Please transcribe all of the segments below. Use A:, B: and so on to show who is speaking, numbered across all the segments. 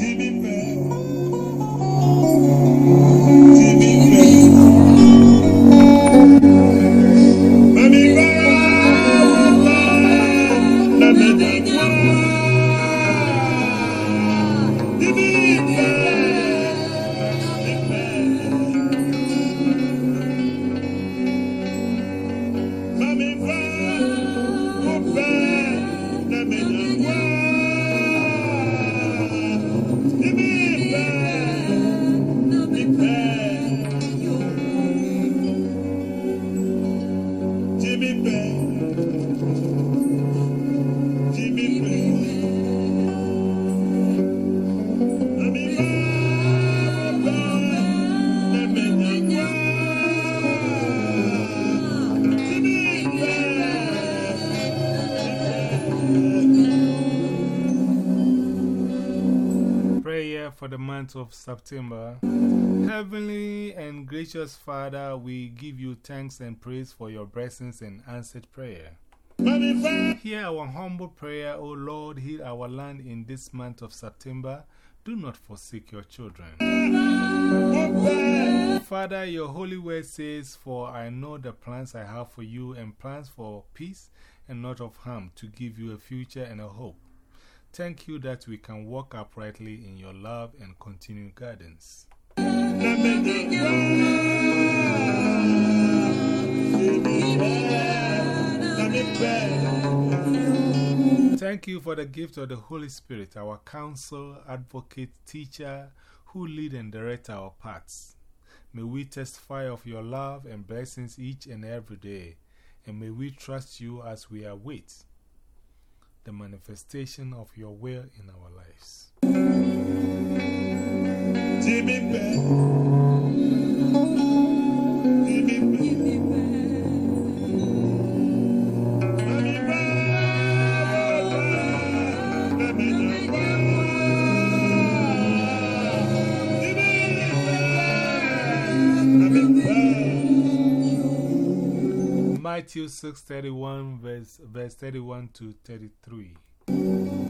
A: for the month of September. Heavenly and gracious Father, we give you thanks and praise for your blessings and answered prayer. Hear our humble prayer, O Lord, heal our land in this month of September. Do not forsake your children. Father, your holy word says, For I know the plans I have for you, and plans for peace and not of harm, to give you a future and a hope. Thank you that we can walk uprightly in your love and continue guidance. Thank you for the gift of the Holy Spirit, our counsel, advocate, teacher, who lead and direct our paths. May we testify of your love and blessings each and every day, and may we trust you as we await the manifestation of your will in our lives. Matthew 6 31, verse, verse 31 to 33.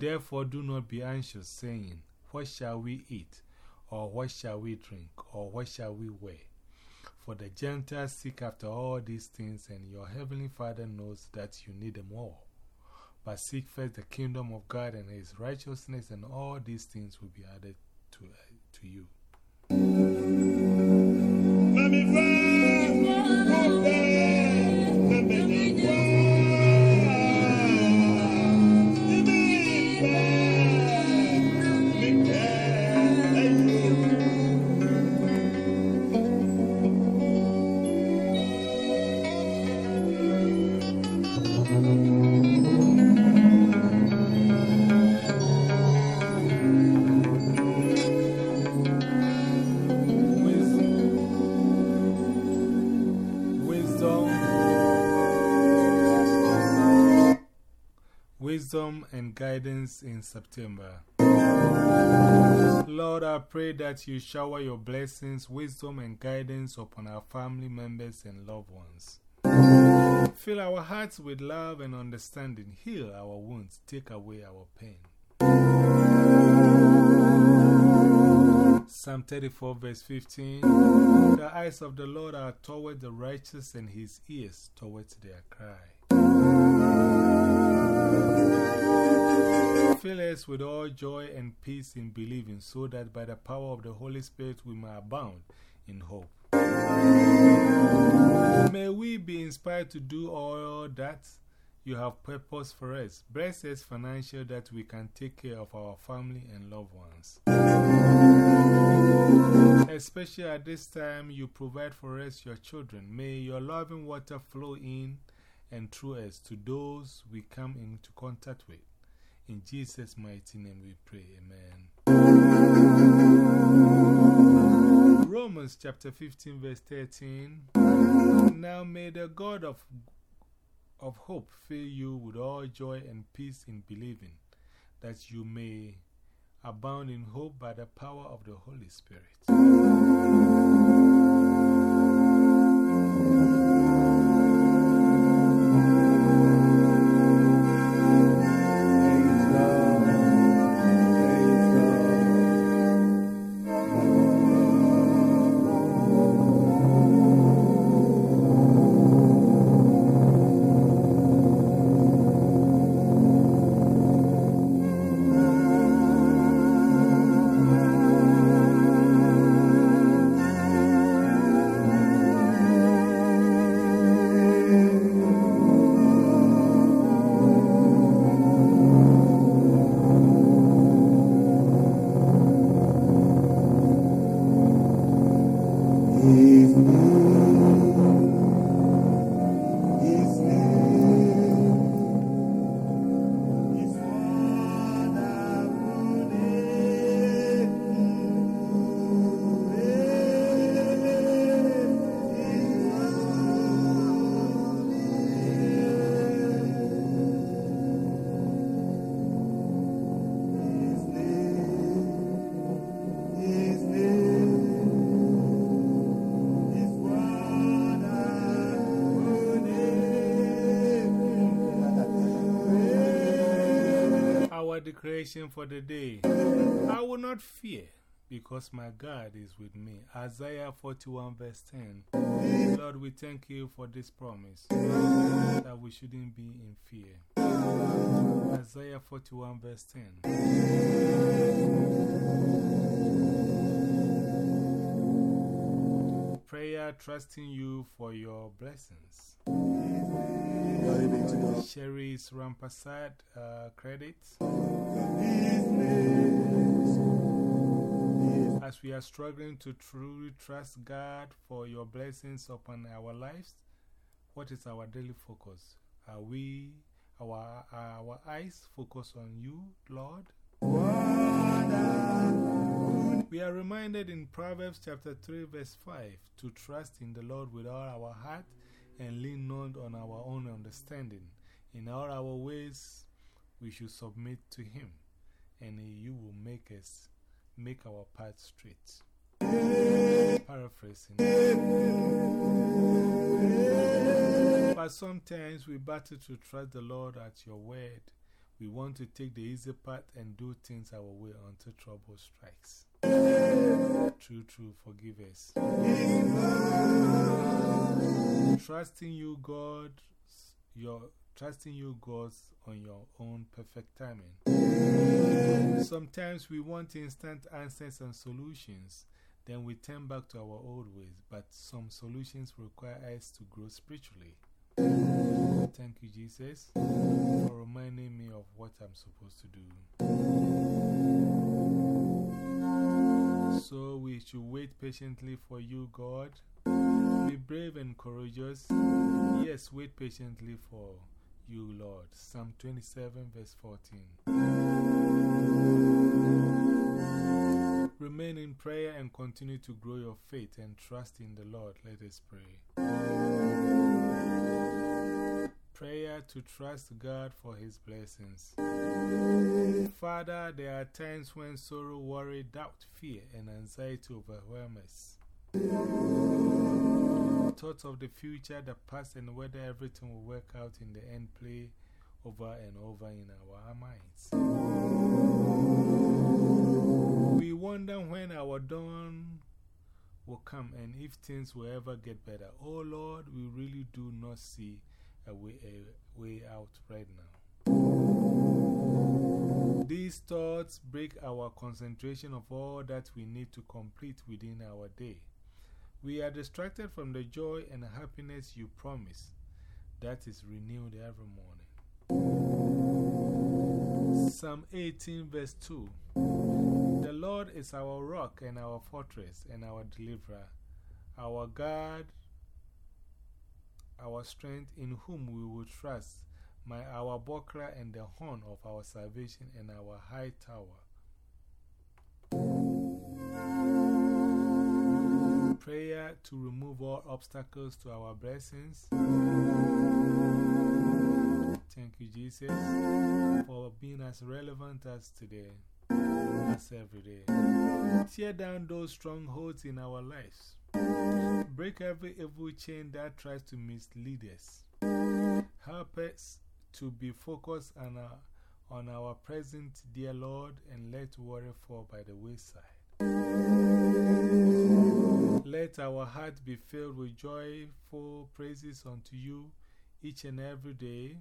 A: Therefore, do not be anxious, saying, What shall we eat? Or what shall we drink? Or what shall we wear? For the Gentiles seek after all these things, and your heavenly Father knows that you need them all. But seek first the kingdom of God and his righteousness, and all these things will be added to, uh, to you. Bye-bye. Wisdom and guidance in September. Lord, I pray that you shower your blessings, wisdom, and guidance upon our family members and loved ones. Fill our hearts with love and understanding, heal our wounds, take away our pain. Psalm 34, verse 15 The eyes of the Lord are toward the righteous, and his ears toward their cry. Fill us with all joy and peace in believing, so that by the power of the Holy Spirit we may abound in hope. May we be inspired to do all that you have purpose for us. Bless us financially that we can take care of our family and loved ones. Especially at this time, you provide for us, your children. May your loving water flow in and through us to those we come into contact with. In Jesus' mighty name we pray. Amen. Romans chapter 15, verse 13. Now may the God of, of hope fill you with all joy and peace in believing, that you may abound in hope by the power of the Holy Spirit. Declaration for the day. I will not fear because my God is with me. Isaiah 41 verse 10. Lord, we thank you for this promise that we shouldn't be in fear. Isaiah 41 verse 10. Prayer trusting you for your blessings. Sherry's Rampersad uh, credit. As we are struggling to truly trust God for your blessings upon our lives, what is our daily focus? Are we, our, our eyes focused on you, Lord? We are reminded in Proverbs chapter 3, verse 5 to trust in the Lord with all our heart and lean not on our own understanding. In all our ways, we should submit to Him, and you will make us make our path straight. Paraphrasing. But sometimes we battle to trust the Lord at your word. We want to take the easy path and do things our way until trouble strikes. True, true, forgive us. Trusting you, God, your trusting you, God, on your own perfect timing. Sometimes we want instant answers and solutions, then we turn back to our old ways, but some solutions require us to grow spiritually. Thank you, Jesus, for reminding me of what I'm supposed to do. So we should wait patiently for you, God. Be brave and courageous. Yes, wait patiently for you, Lord. Psalm 27, verse 14. Remain in prayer and continue to grow your faith and trust in the Lord. Let us pray. Prayer to trust God for His blessings. Father, there are times when sorrow, worry, doubt, fear, and anxiety overwhelm us. Thoughts of the future, the past, and whether everything will work out in the end play over and over in our minds. We wonder when our dawn will come and if things will ever get better. Oh Lord, we really do not see a way, a way out right now. These thoughts break our concentration of all that we need to complete within our day. We are distracted from the joy and happiness you promise that is renewed every morning. Psalm 18, verse 2 The Lord is our rock and our fortress and our deliverer, our God, our strength, in whom we will trust, my, our buckler and the horn of our salvation and our high tower. Prayer to remove all obstacles to our blessings. Thank you, Jesus, for being as relevant as today, as every day. Tear down those strongholds in our lives. Break every evil chain that tries to mislead us. Help us to be focused on our, on our present, dear Lord, and let worry fall by the wayside. Let our heart be filled with joyful praises unto you each and every day.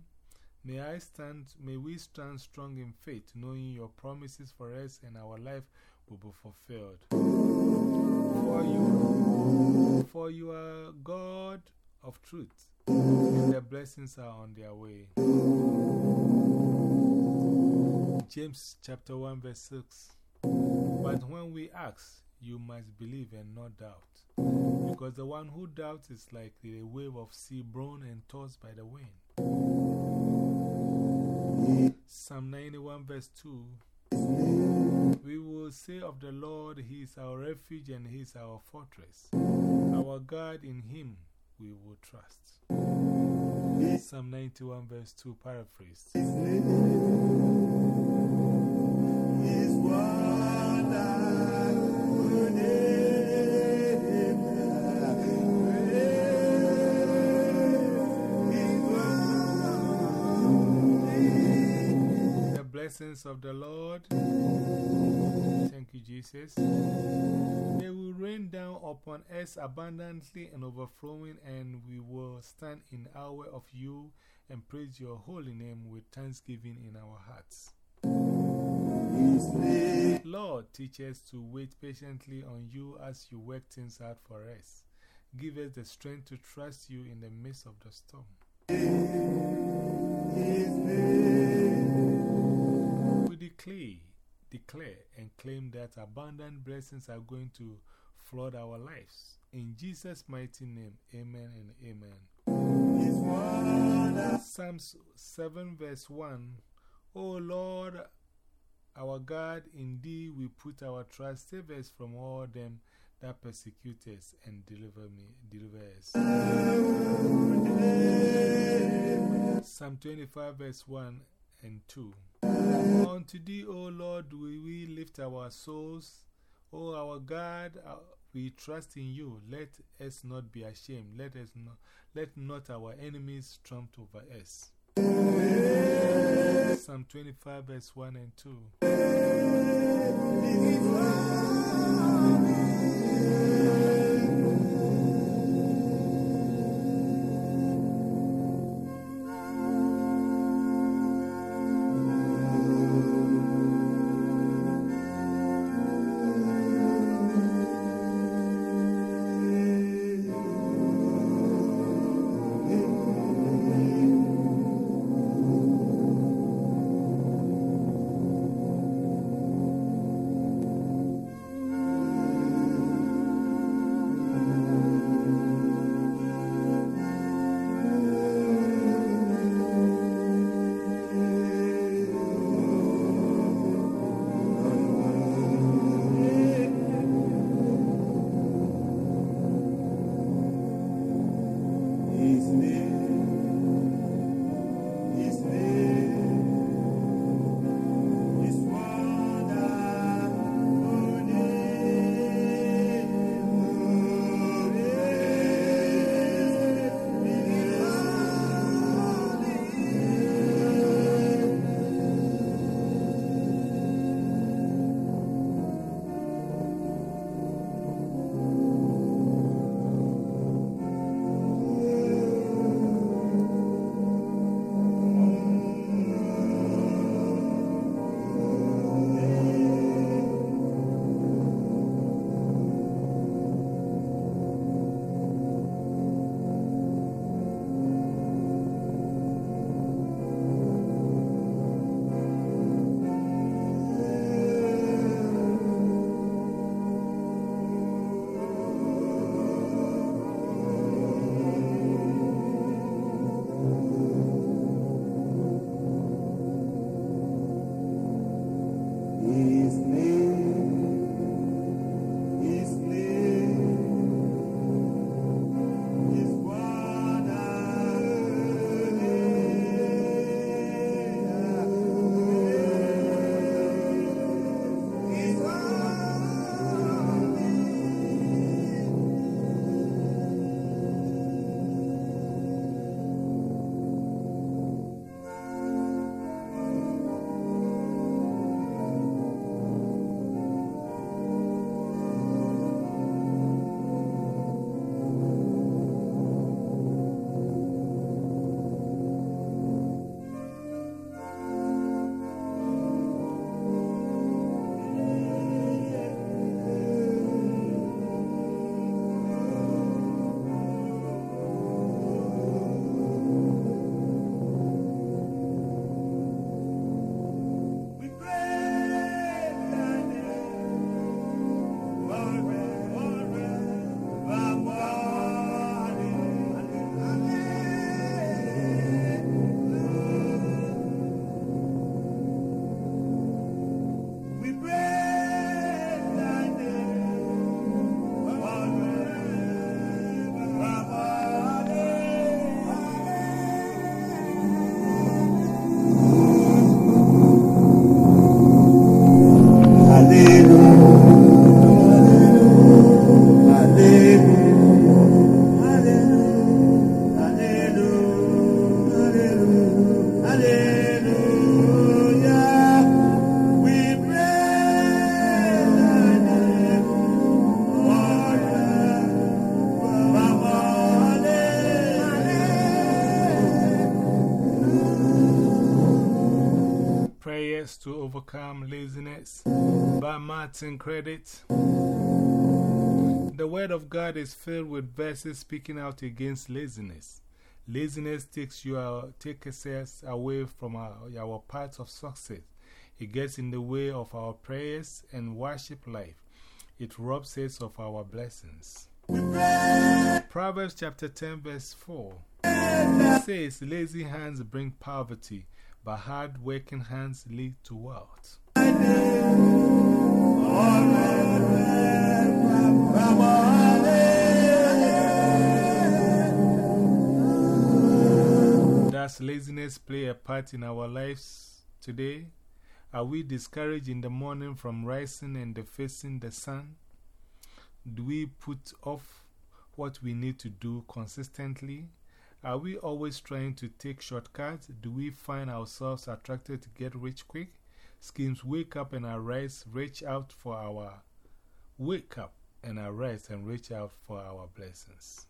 A: May, I stand, may we stand strong in faith, knowing your promises for us and our life will be fulfilled. For you, for you are God of truth, and the blessings are on their way. James chapter 1, verse 6. But when we ask, you must believe and not doubt. Because the one who doubts is like the wave of sea blown and tossed by the wind. Psalm 91, verse 2 We will say of the Lord, He is our refuge and He is our fortress. Our God, in Him we will trust. Psalm 91, verse 2, paraphrased. Blessings of the Lord. Thank you, Jesus. They will rain down upon us abundantly and overflowing, and we will stand in awe of you and praise your holy name with thanksgiving in our hearts. Lord, teach us to wait patiently on you as you work things out for us. Give us the strength to trust you in the midst of the storm. Declare, declare and claim that abundant blessings are going to flood our lives. In Jesus' mighty name, amen and amen. Psalms 7 verse 1 O Lord, our God, in thee we put our trust. Save us from all them that persecute us and deliver me, deliver us. Psalm 25 verse 1 and 2. Unto thee, O Lord, do we lift our souls. O our God, uh, we trust in you. Let us not be ashamed. Let, us not, let not our enemies trump over us. Psalm 25 verse 1 and 2. Overcome Laziness by Martin Credit. The Word of God is filled with verses speaking out against laziness. Laziness takes, you, takes us away from our, our paths of success. It gets in the way of our prayers and worship life. It robs us of our blessings. Proverbs chapter 10, verse 4 says, Lazy hands bring poverty, but hard working hands lead to wealth. Does laziness play a part in our lives today? Are we discouraged in the morning from rising and facing the sun? Do we put off what we need to do consistently? Are we always trying to take shortcuts? Do we find ourselves attracted to get rich quick? Schemes wake up and arise, reach out for our wake up and arise and reach out for our blessings.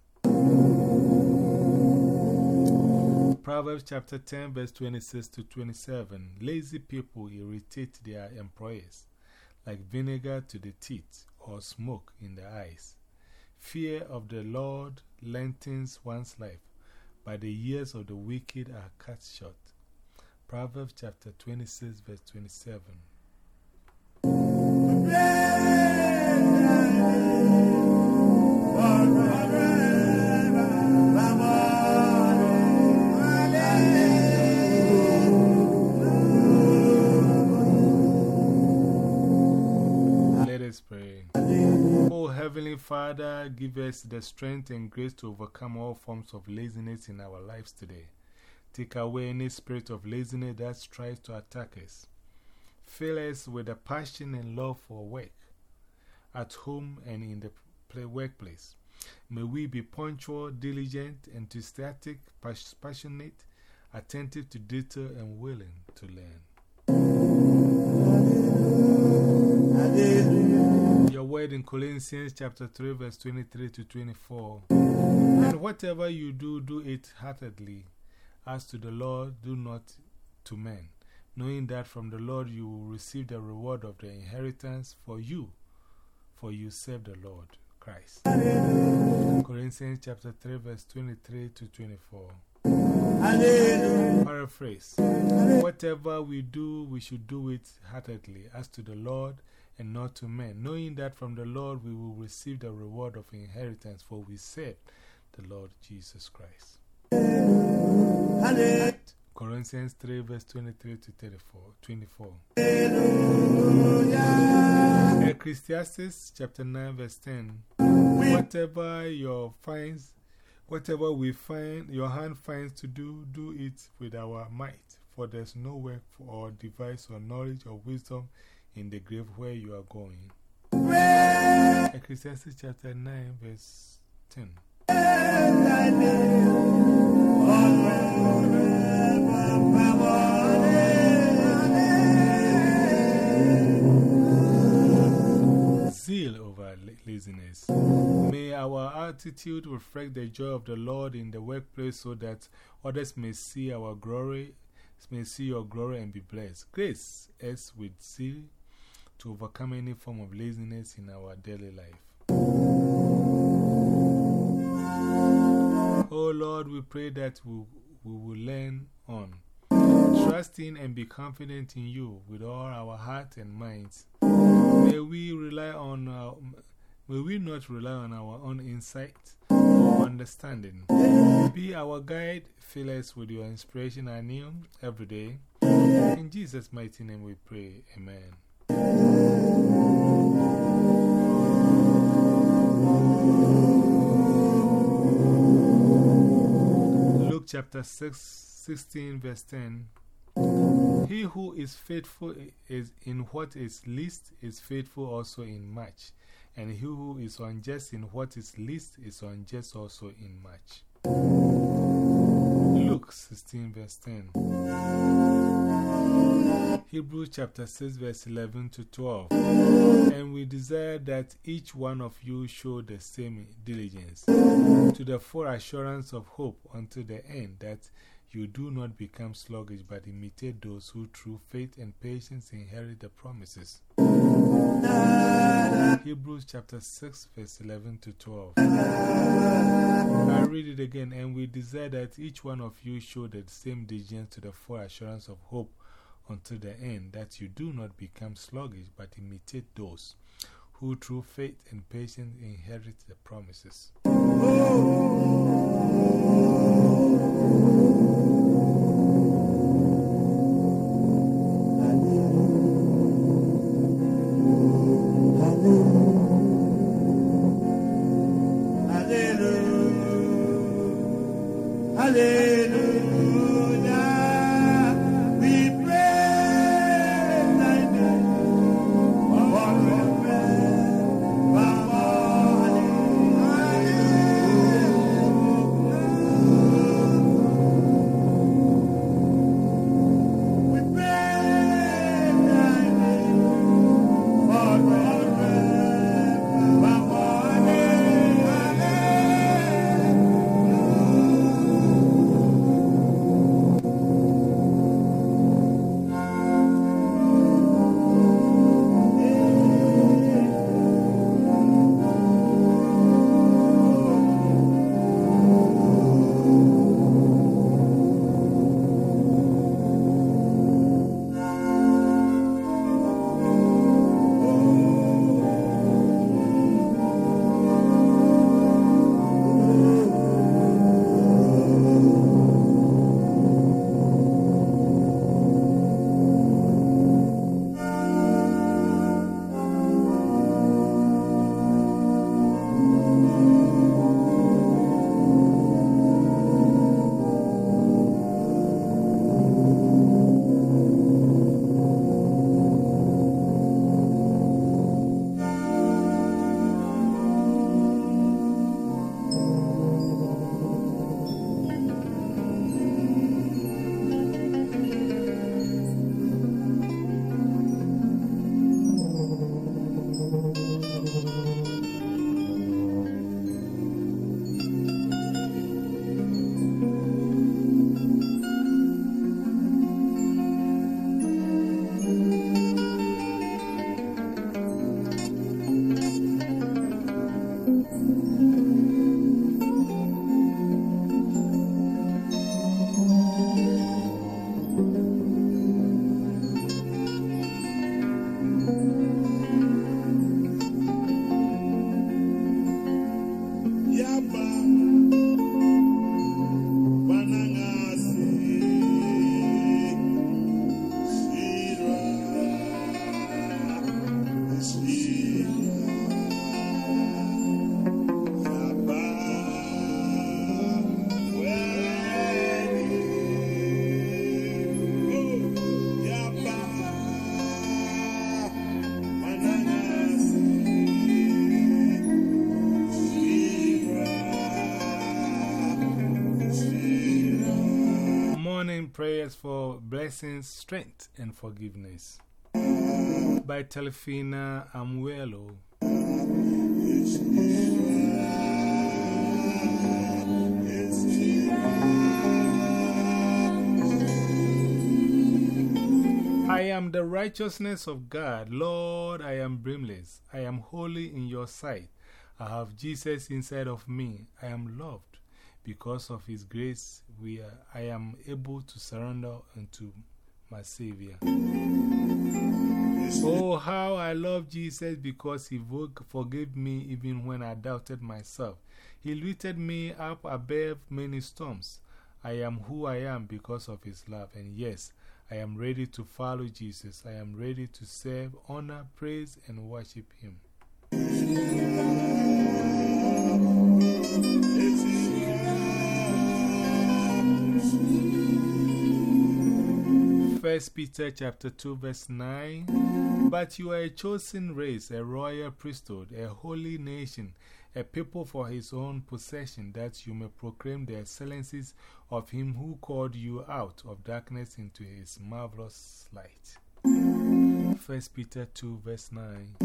A: Proverbs chapter 10, verse 26 to 27. Lazy people irritate their employers like vinegar to the teeth or smoke in the eyes. Fear of the Lord lengthens one's life, but the years of the wicked are cut short. Proverbs chapter 26, verse 27. Father, give us the strength and grace to overcome all forms of laziness in our lives today. Take away any spirit of laziness that tries to attack us. Fill us with a passion and love for work, at home and in the workplace. May we be punctual, diligent, enthusiastic, passionate, attentive to detail, and willing to learn. Your word in Colossians chapter 3, verse 23 to 24. And whatever you do, do it heartedly as to the Lord, do not to men, knowing that from the Lord you will receive the reward of the inheritance for you, for you serve the Lord Christ. Corinthians chapter 3, verse 23 to 24. Paraphrase Whatever we do, we should do it heartedly, as to the Lord and not to men, knowing that from the Lord we will receive the reward of inheritance, for we serve the Lord Jesus Christ. Corinthians 3, verse 23 to 34, 24. Ecclesiastes chapter 9, verse 10. Whatever your finds, whatever we find, your hand finds to do, do it with our might. For there's no work or device or knowledge or wisdom in the grave where you are going. Ecclesiastes chapter 9, verse 10. Zeal over laziness. May our attitude reflect the joy of the Lord in the workplace so that others may see our glory, may see your glory and be blessed. Grace us with zeal to overcome any form of laziness in our daily life. Oh Lord, we pray that we, we will learn on, trusting and be confident in you with all our heart and minds. May we rely on our, may we not rely on our own insight or understanding. Be our guide, fill us with your inspiration anew every day. In Jesus' mighty name we pray. Amen. Luke chapter 6, 16, verse 10. He who is faithful is in what is least is faithful also in much, and he who is unjust in what is least is unjust also in much. Luke 16, verse 10. Hebrews chapter 6, verse 11 to 12. And we desire that each one of you show the same diligence to the full assurance of hope until the end, that you do not become sluggish, but imitate those who through faith and patience inherit the promises. Hebrews chapter 6, verse 11 to 12. I read it again, and we desire that each one of you show the same diligence to the full assurance of hope until the end, that you do not become sluggish, but imitate those who through faith and patience inherit the promises. Prayers for blessings, strength, and forgiveness. By Telefina Amuelo. I am the righteousness of God. Lord, I am blameless. I am holy in your sight. I have Jesus inside of me. I am loved. Because of His grace, we are, I am able to surrender unto my Savior. Oh, how I love Jesus because He forgave me even when I doubted myself. He lifted me up above many storms. I am who I am because of His love. And yes, I am ready to follow Jesus. I am ready to serve, honor, praise, and worship Him. First Peter chapter 2 verse 9 But you are a chosen race, a royal priesthood, a holy nation, a people for his own possession, that you may proclaim the excellencies of him who called you out of darkness into his marvelous light. First Peter 2 verse 9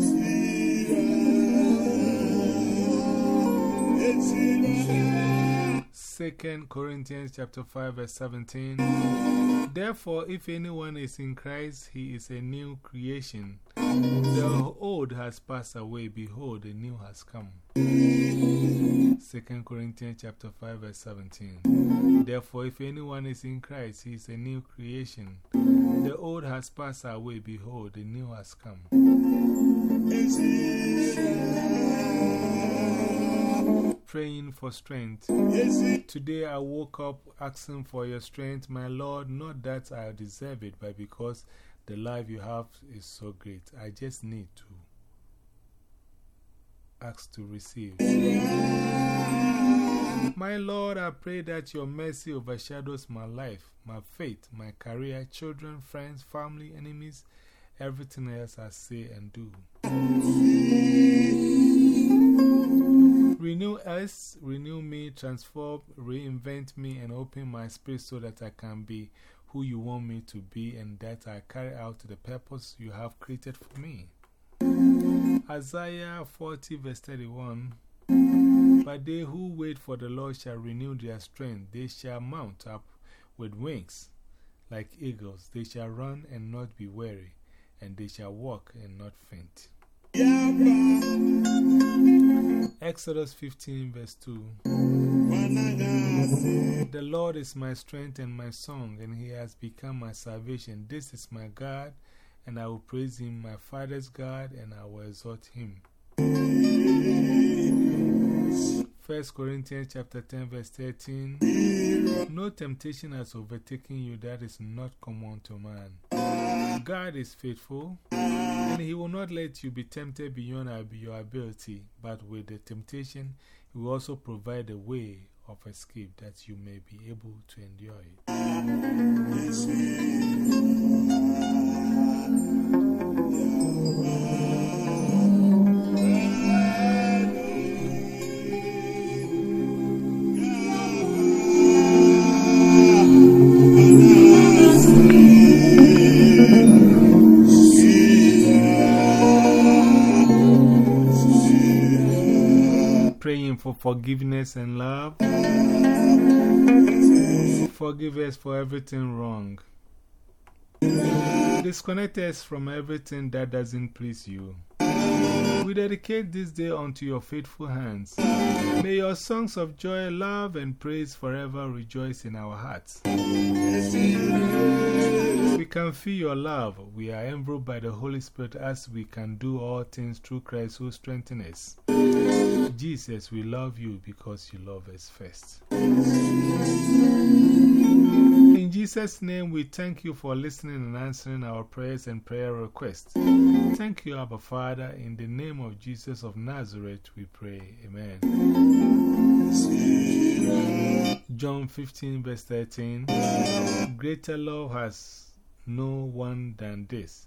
A: 2 Corinthians chapter 5 verse 17. Therefore, if anyone is in Christ, he is a new creation. The old has passed away, behold, the new has come. 2 Corinthians chapter 5 verse 17. Therefore, if anyone is in Christ, he is a new creation. The old has passed away, behold, the new has come. Praying for strength. Today I woke up asking for your strength, my Lord, not that I deserve it, but because the life you have is so great. I just need to ask to receive. My Lord, I pray that your mercy overshadows my life, my faith, my career, children, friends, family, enemies, everything else I say and do. Renew us, renew me, transform, reinvent me, and open my spirit so that I can be who you want me to be and that I carry out the purpose you have created for me. Isaiah 40 verse 31 But they who wait for the Lord shall renew their strength. They shall mount up with wings like eagles. They shall run and not be weary, and they shall walk and not faint. Exodus 15 verse 2 The Lord is my strength and my song, and He has become my salvation. This is my God, and I will praise Him, my Father's God, and I will exalt Him. 1 Corinthians chapter 10 verse 13 No temptation has overtaken you that is not common to man. God is faithful, and He will not let you be tempted beyond your ability, but with the temptation, He will also provide a way of escape that you may be able to endure it. Forgiveness and love. Forgive us for everything wrong. Disconnect us from everything that doesn't please you. We dedicate this day unto your faithful hands. May your songs of joy, love, and praise forever rejoice in our hearts. We can feel your love. We are enveloped by the Holy Spirit as we can do all things through Christ who strengthens us. Jesus, we love you because you love us first. In Jesus' name, we thank you for listening and answering our prayers and prayer requests. Thank you, Abba Father. In the name of Jesus of Nazareth, we pray. Amen. John 15, verse 13 Greater love has no one than this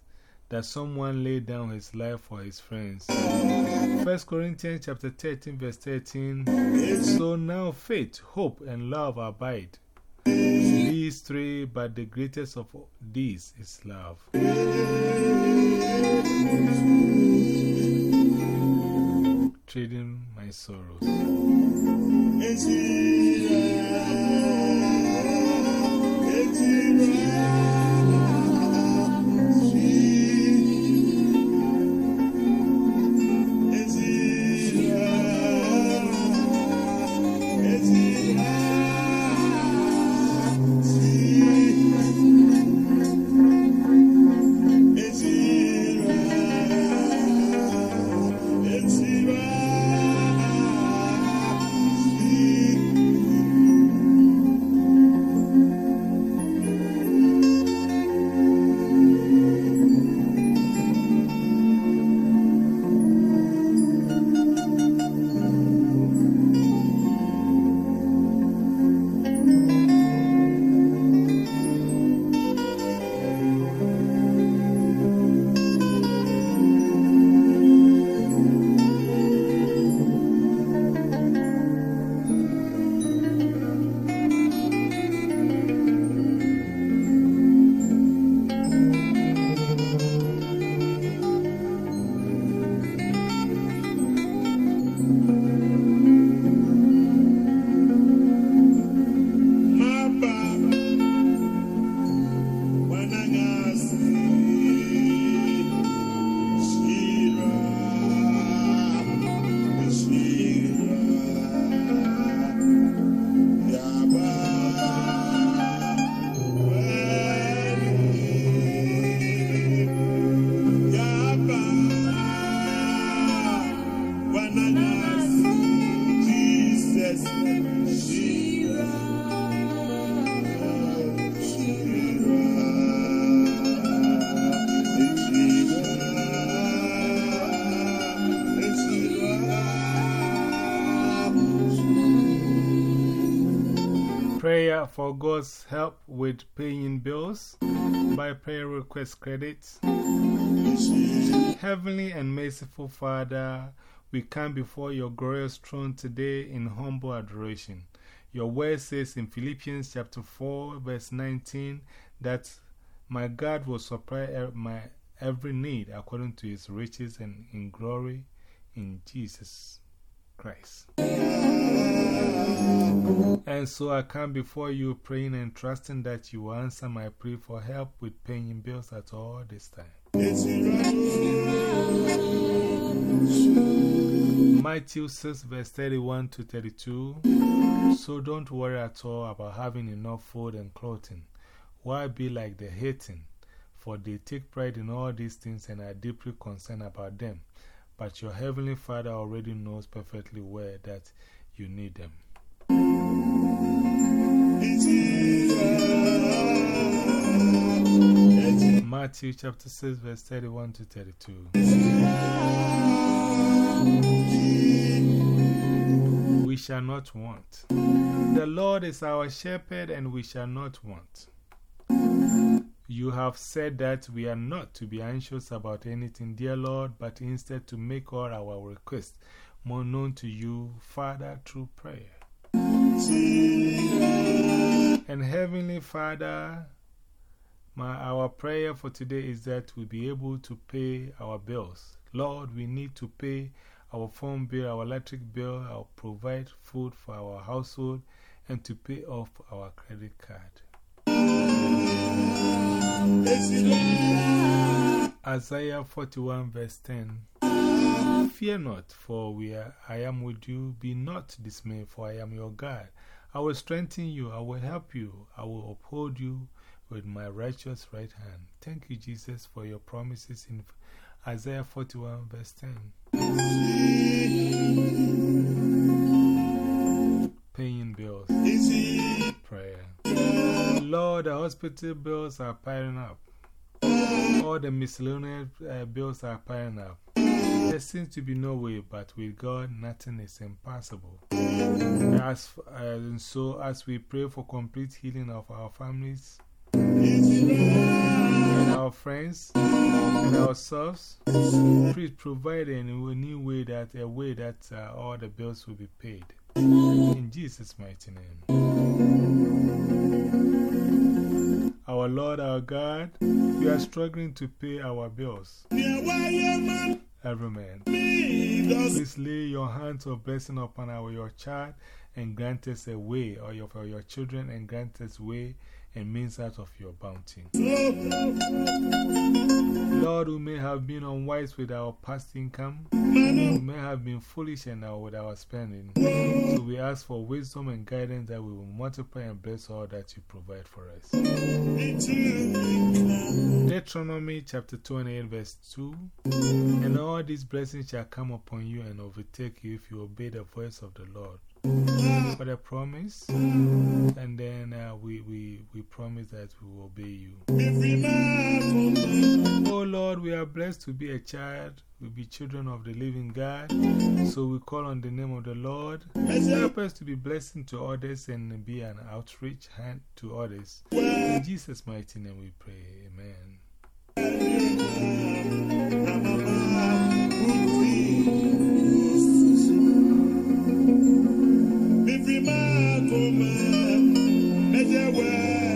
A: that someone laid down his life for his friends. 1 Corinthians chapter 13 verse 13 So now faith, hope and love abide. These three, but the greatest of these is love. Trading my sorrows. For God's help with paying bills by prayer request credits. Heavenly and merciful Father, we come before your glorious throne today in humble adoration. Your word says in Philippians chapter 4, verse 19, that my God will supply my every need according to his riches and in glory in Jesus Christ. And so I come before you praying and trusting that you answer my prayer for help with paying bills at all this time. Matthew 6, verse 31 to 32. So don't worry at all about having enough food and clothing. Why be like the hating? For they take pride in all these things and are deeply concerned about them. But your heavenly Father already knows perfectly well that you need them. Matthew chapter 6, verse 31 to 32. We shall not want. The Lord is our shepherd, and we shall not want. You have said that we are not to be anxious about anything, dear Lord, but instead to make all our requests more known to you, Father, through prayer. And Heavenly Father, my, our prayer for today is that we be able to pay our bills. Lord, we need to pay our phone bill, our electric bill, our provide food for our household, and to pay off our credit card. Isaiah 41 verse 10 Fear not, for we are, I am with you. Be not dismayed, for I am your God. I will strengthen you, I will help you, I will uphold you with my righteous right hand. Thank you, Jesus, for your promises in Isaiah 41 verse 10. Paying bills. Prayer. Lord, the hospital bills are piling up. All the miscellaneous uh, bills are piling up. There seems to be no way, but with God, nothing is impossible. Uh, so, as we pray for complete healing of our families, and our friends, and ourselves, please provide in a new way that, a way that uh, all the bills will be paid. In Jesus' mighty name. Our Lord, our God, we are struggling to pay our bills. Every man. Please lay your hands of blessing upon our, your child and grant us a way, or your, for your children and grant us way and means out of your bounty. Lord, we may have been unwise with our past income, Mm-hmm. we may have been foolish and with our spending. So we ask for wisdom and guidance that we will multiply and bless all that you provide for us. Deuteronomy chapter 28, verse 2 And all these blessings shall come upon you and overtake you if you obey the voice of the Lord for the promise, and then uh, we, we, we promise that we will obey you. Oh Lord, we are blessed to be a child, we be children of the living God, so we call on the name of the Lord. Help us to be blessing to others and be an outreach hand to others. In Jesus' mighty name we pray. Amen. Mama, Media World.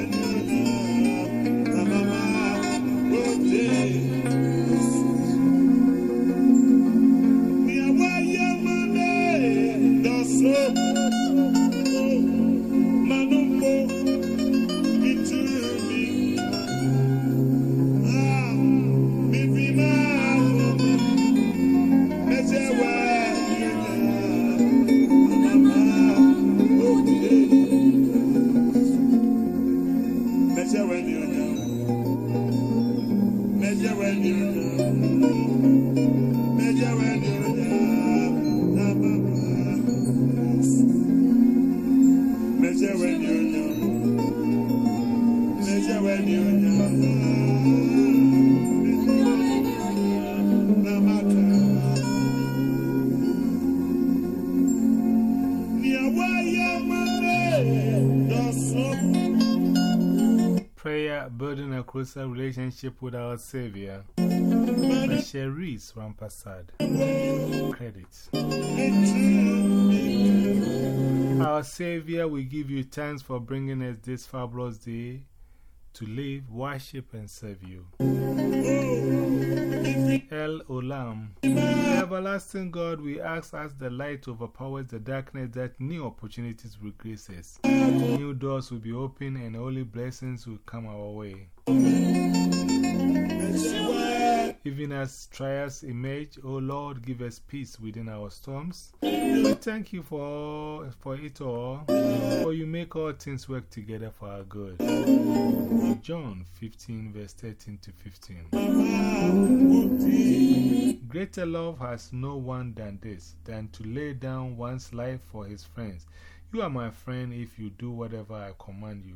A: Relationship with our Savior. Cherise. Credit. Our Savior, we give you thanks for bringing us this fabulous day to live, worship, and serve you. El Olam. Everlasting God, we ask as the light overpowers the darkness that new opportunities will grace us. New doors will be open and holy blessings will come our way. Even as trials emerge, O Lord, give us peace within our storms. We thank you for, for it all, for you make all things work together for our good. John 15, verse 13 to 15. Greater love has no one than this, than to lay down one's life for his friends. You are my friend if you do whatever I command you.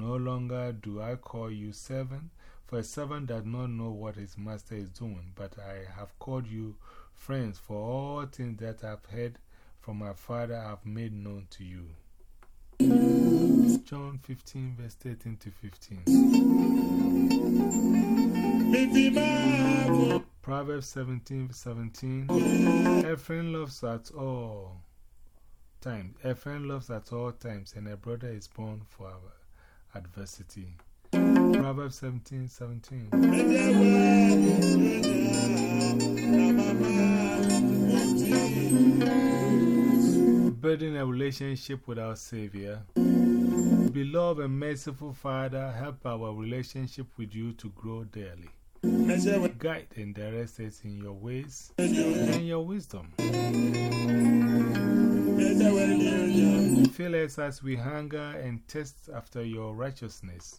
A: No longer do I call you servant for a servant does not know what his master is doing, but I have called you friends, for all things that I've heard from my Father I have made known to you. John 15, verse 13 to 15. Proverbs 17, 17. A friend loves at all times. A friend loves at all times, and a brother is born for adversity. Proverbs 17 17. Building a relationship with our Savior. Beloved and merciful Father, help our relationship with you to grow daily. Guide and direct us in your ways and your wisdom. Fill us as we hunger and thirst after your righteousness,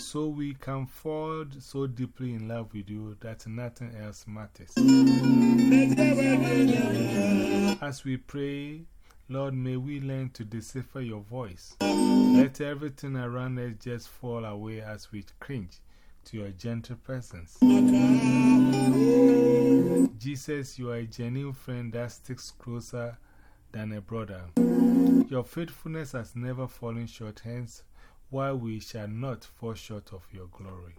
A: so we can fall so deeply in love with you that nothing else matters. As we pray, Lord, may we learn to decipher your voice. Let everything around us just fall away as we cringe to your gentle presence. Jesus, you are a genuine friend that sticks closer than a brother. Your faithfulness has never fallen short, hence, why we shall not fall short of your glory.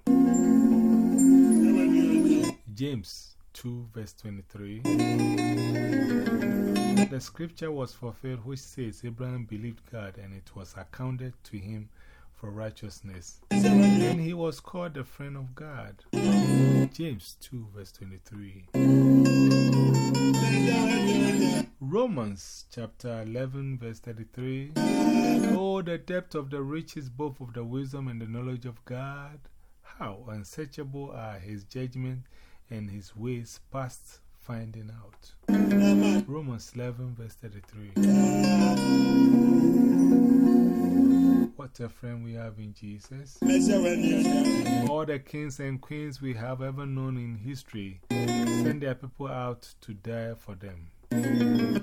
A: James 2, verse 23. The scripture was fulfilled, which says, Abraham believed God, and it was accounted to him for righteousness. And he was called the friend of God. James 2, verse 23. Romans chapter 11, verse 33. Oh, the depth of the riches, both of the wisdom and the knowledge of God. How unsearchable are his judgments and his ways past finding out. Romans 11, verse 33. What a friend we have in Jesus. All the kings and queens we have ever known in history send their people out to die for them.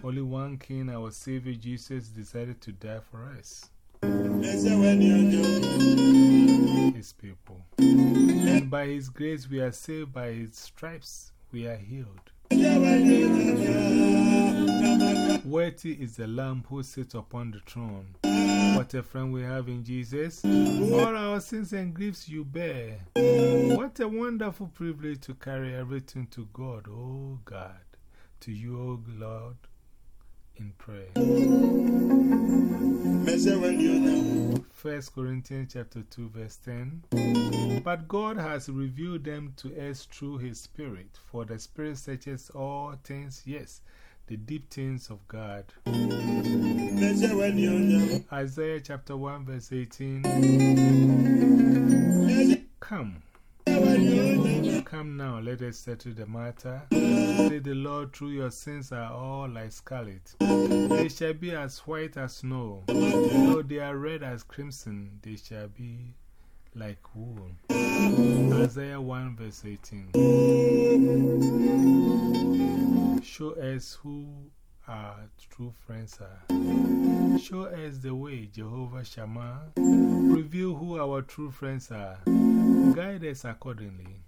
A: Only one king, our Savior Jesus, decided to die for us. His people. And by His grace, we are saved. By His stripes, we are healed. Worthy is the Lamb who sits upon the throne. What a friend we have in Jesus. All our sins and griefs you bear. What a wonderful privilege to carry everything to God, oh God to you, O Lord, in prayer. First Corinthians chapter 2 verse 10 But God has revealed them to us through His Spirit, for the Spirit searches all things, yes, the deep things of God. Isaiah chapter 1 verse 18 Come. Come now, let us settle the matter. Say the Lord, through your sins are all like scarlet. They shall be as white as snow. Though they are red as crimson, they shall be like wool. Isaiah 1 verse 18. Show us who our true friends are. Show us the way, Jehovah Shammah. Reveal who our true friends are. Guide us accordingly.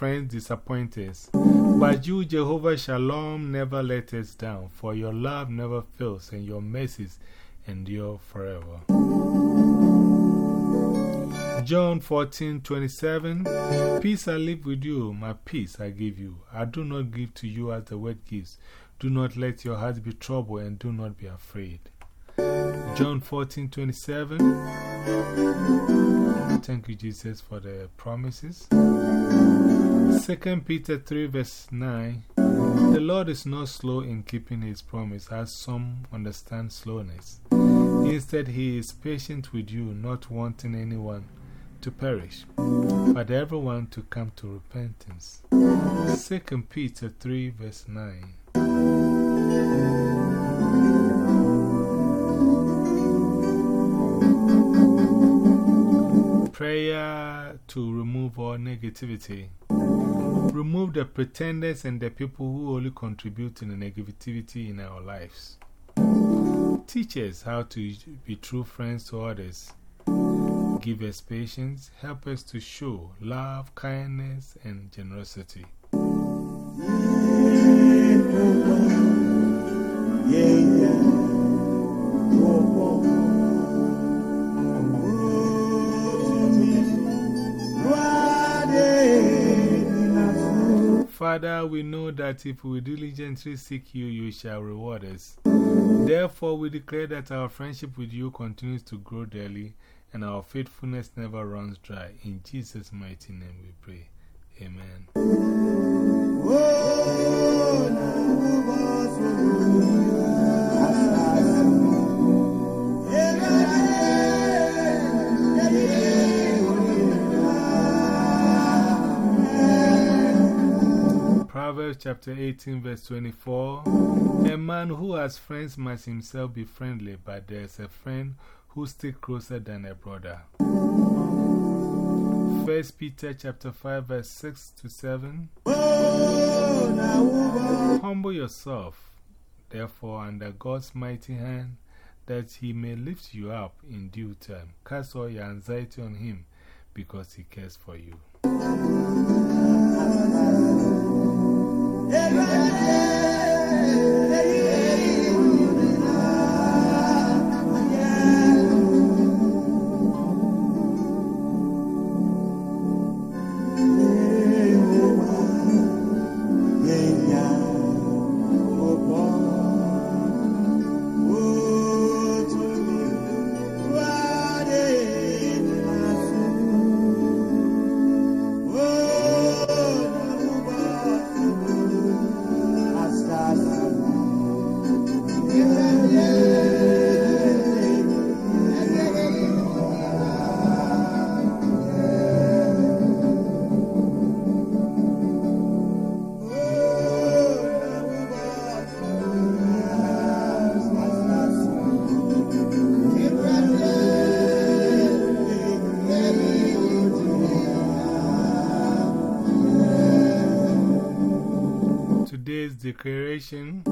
A: Friends disappoint us. But you, Jehovah Shalom, never let us down, for your love never fails and your mercies endure forever. John 14 27 Peace I live with you, my peace I give you. I do not give to you as the word gives. Do not let your heart be troubled and do not be afraid. John 14 27 Thank you, Jesus, for the promises. 2 Peter 3 verse 9 The Lord is not slow in keeping his promise, as some understand slowness. Instead, he is patient with you, not wanting anyone to perish, but everyone to come to repentance. 2 Peter 3 verse 9 Prayer to remove all negativity. Remove the pretenders and the people who only contribute to the negativity in our lives. Teach us how to be true friends to others Give us patience, help us to show love, kindness, and generosity. Father, we know that if we diligently seek you, you shall reward us. Therefore, we declare that our friendship with you continues to grow daily and our faithfulness never runs dry. In Jesus' mighty name we pray. Amen. Proverbs chapter 18, verse 24 A man who has friends must himself be friendly, but there is a friend who stick closer than a brother. 1 Peter chapter 5 verse 6 to 7 Humble yourself, therefore, under God's mighty hand, that he may lift you up in due time. Cast all your anxiety on him, because he cares for you. Never. Declaration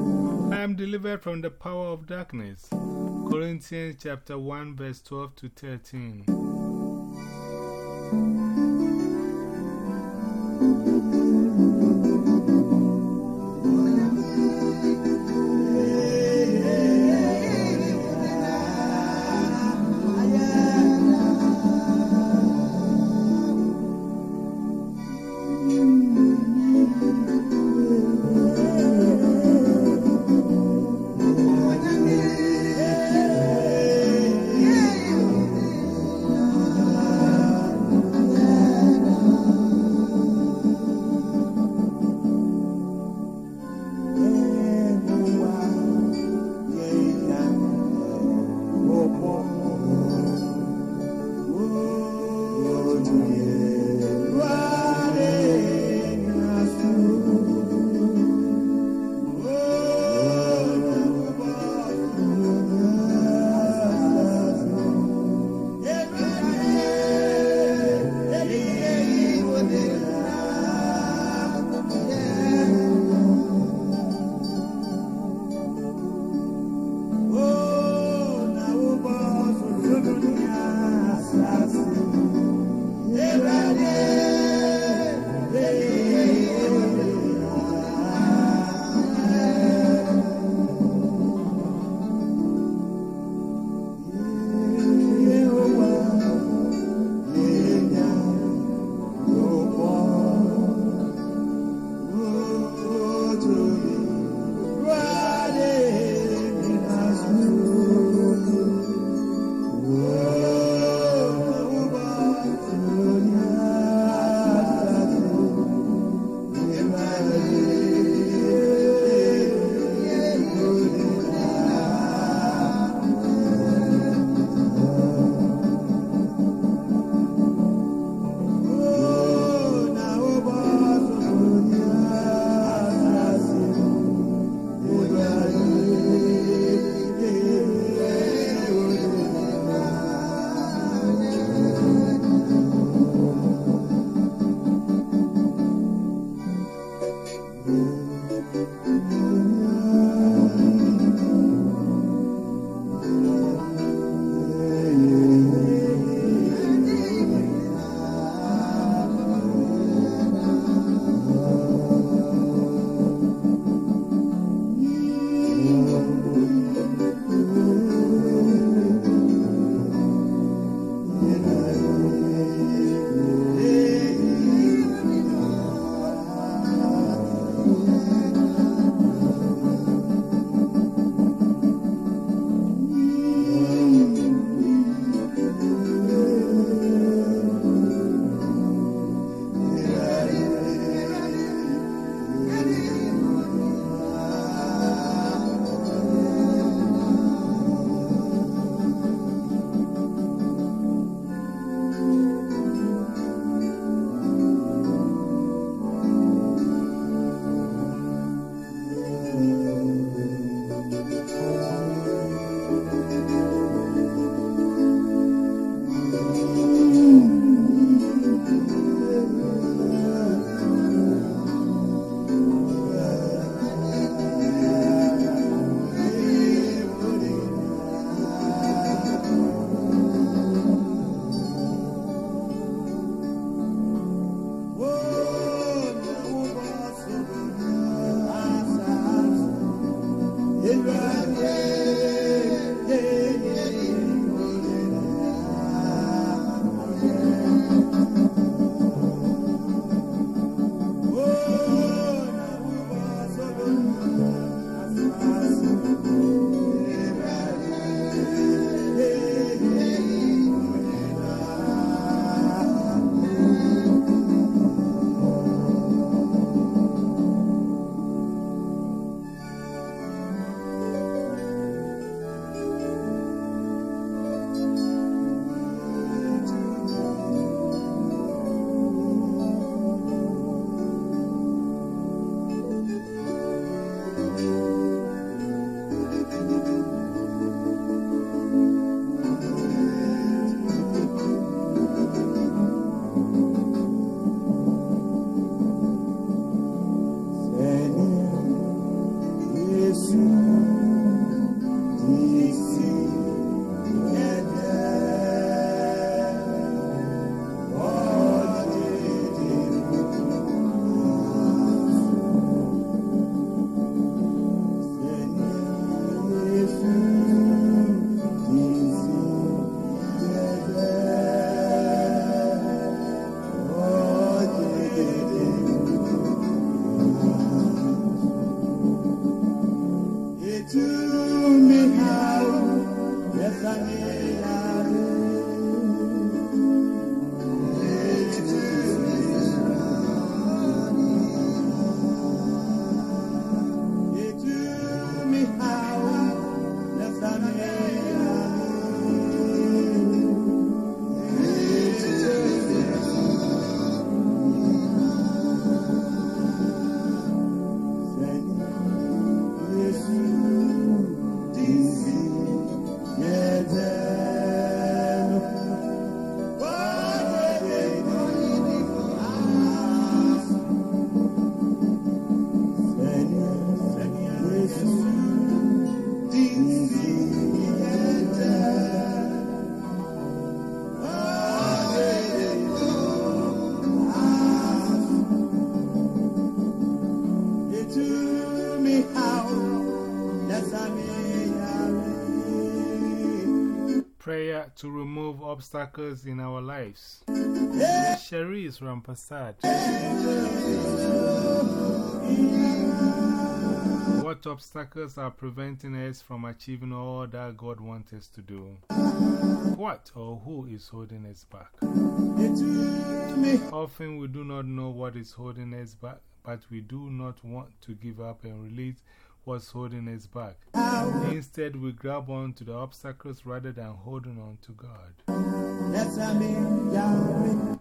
A: I am delivered from the power of darkness. Colossians chapter 1, verse 12 to 13. To remove obstacles in our lives. Sherry is from Passat. What obstacles are preventing us from achieving all that God wants us to do? What or who is holding us back? Often we do not know what is holding us back, but we do not want to give up and release what's holding us back. Instead, we grab on to the obstacles rather than holding on to God.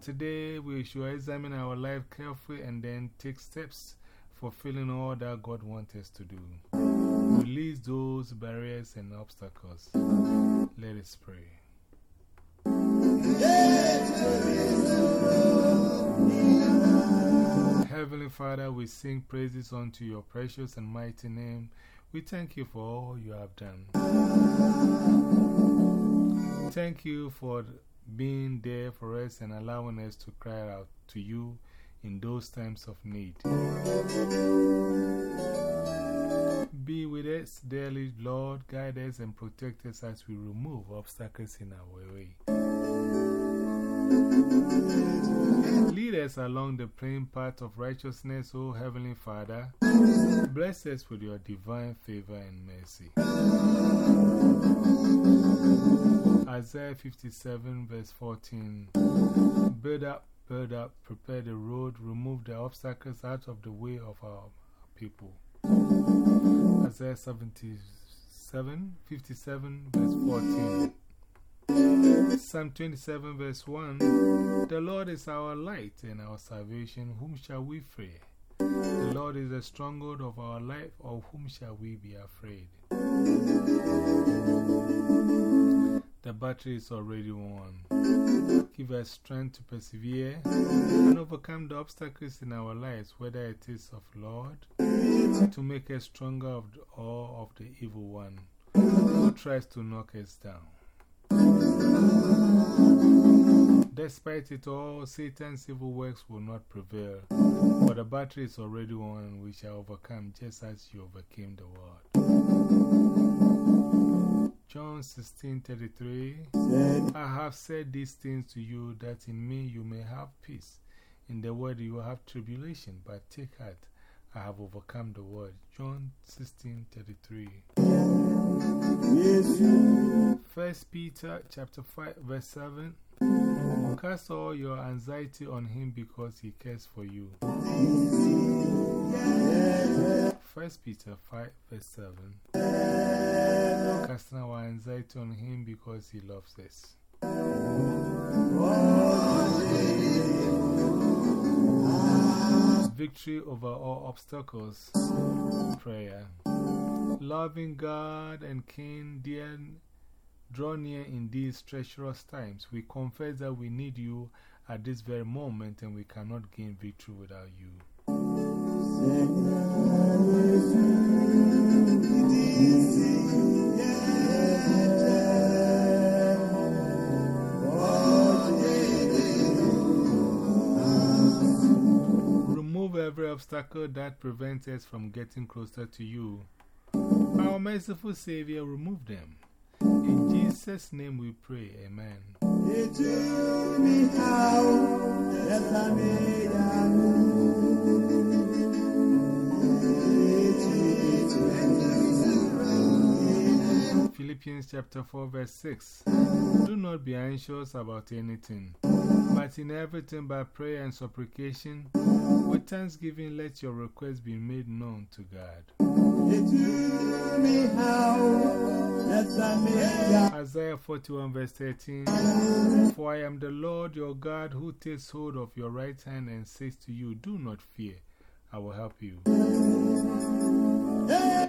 A: Today, we should examine our life carefully and then take steps fulfilling all that God wants us to do. Release those barriers and obstacles. Let us pray. Heavenly Father, we sing praises unto your precious and mighty name. We thank you for all you have done. Thank you for being there for us and allowing us to cry out to you in those times of need. Be with us daily, Lord. Guide us and protect us as we remove obstacles in our way. Lead us along the plain path of righteousness, O Heavenly Father. Bless us with your divine favor and mercy. Isaiah 57, verse 14 Build up, build up, prepare the road, remove the obstacles out of the way of our people. Isaiah 77, 57, verse 14. Psalm 27, verse 1 The Lord is our light and our salvation. Whom shall we fear? The Lord is the stronghold of our life. Of whom shall we be afraid? The battery is already on. Give us strength to persevere and overcome the obstacles in our lives, whether it is of Lord, to make us stronger of or of the evil one who tries to knock us down. Despite it all, Satan's evil works will not prevail, for the battery is already won, we shall overcome just as you overcame the world. John 16:33 I have said these things to you that in me you may have peace. In the world you will have tribulation, but take heart, I have overcome the world. John 16:33 First Peter chapter 5 verse 7 Cast all your anxiety on him because he cares for you. First Peter 5 verse 7 Casting our anxiety on him because he loves us. Victory over all obstacles. Prayer. Loving God and King, dear, draw near in these treacherous times. We confess that we need you at this very moment and we cannot gain victory without you. Remove every obstacle that prevents us from getting closer to you. Our merciful Savior, remove them. In Jesus' name we pray, Amen. Philippians chapter 4, verse 6 Do not be anxious about anything, but in everything by prayer and supplication, with thanksgiving, let your requests be made known to God. Isaiah 41, verse 13 For I am the Lord your God who takes hold of your right hand and says to you, Do not fear, I will help you.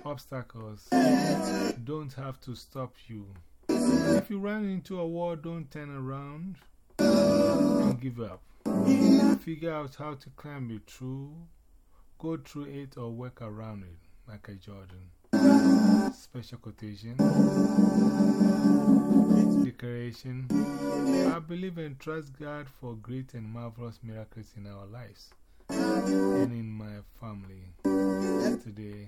A: Obstacles don't have to stop you. If you run into a wall, don't turn around and give up. Figure out how to climb it through, go through it, or work around it, a Jordan. Special quotation. Declaration. I believe and trust God for great and marvelous miracles in our lives and in my family today.